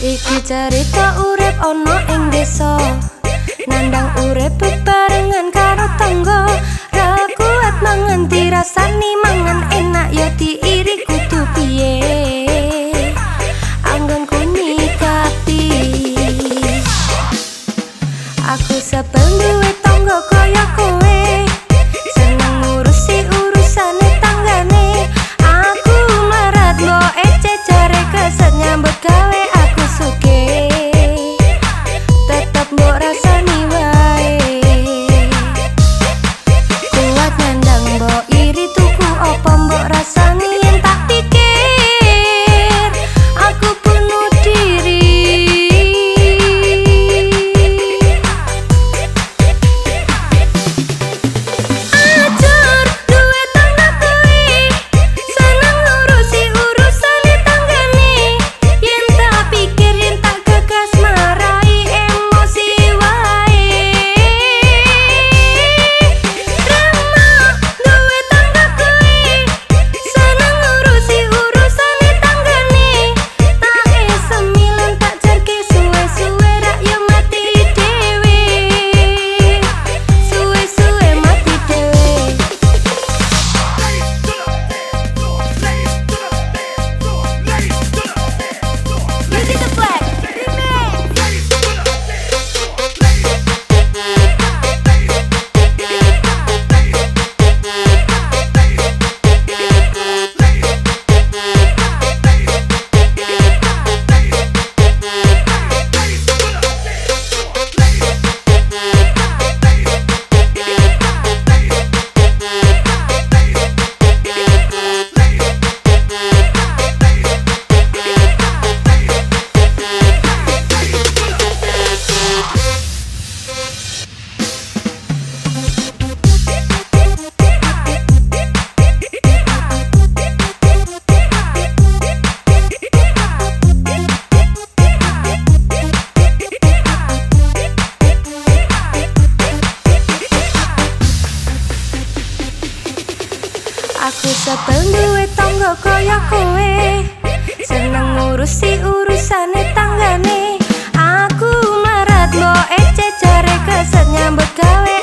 Iki cerita urip ono ing desa. Nandang urip bebarengan karo tangga. Ra kuat mangan dirasani mangan Gatel duwe tangga kaya kowe. Seneng ngurusi urusane tanggane. Aku marat mbok ece jare keset nyambut gawe.